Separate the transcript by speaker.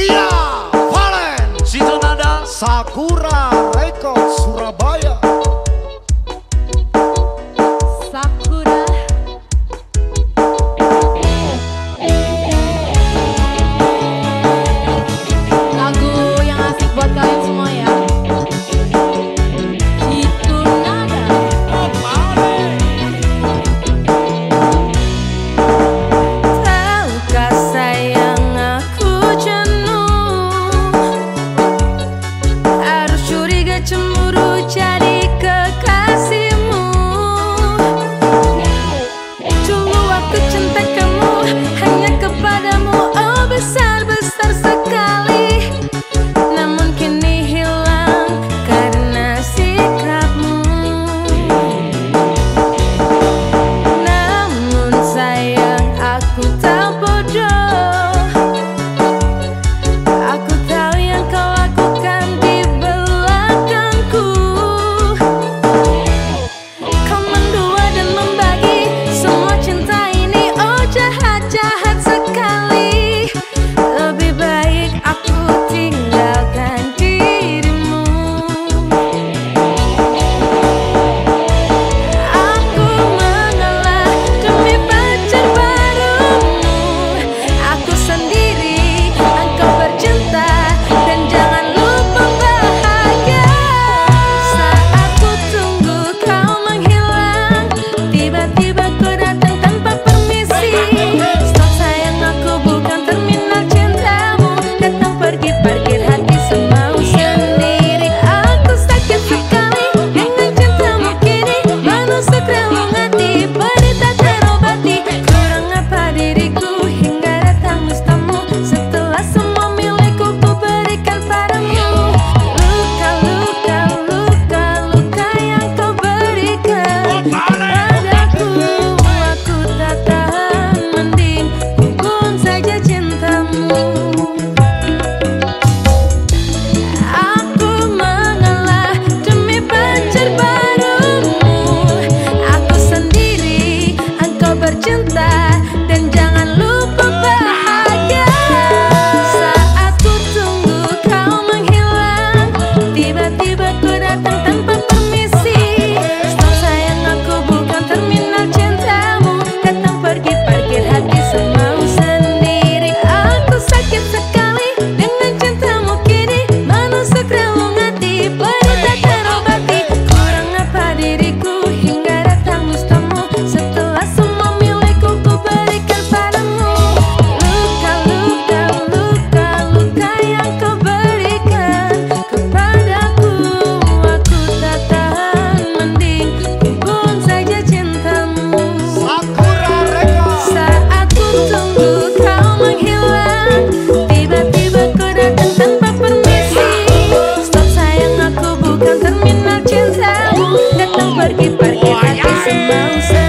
Speaker 1: Via Valen.
Speaker 2: Situ nada
Speaker 1: Sakura pergi pergi tapi semau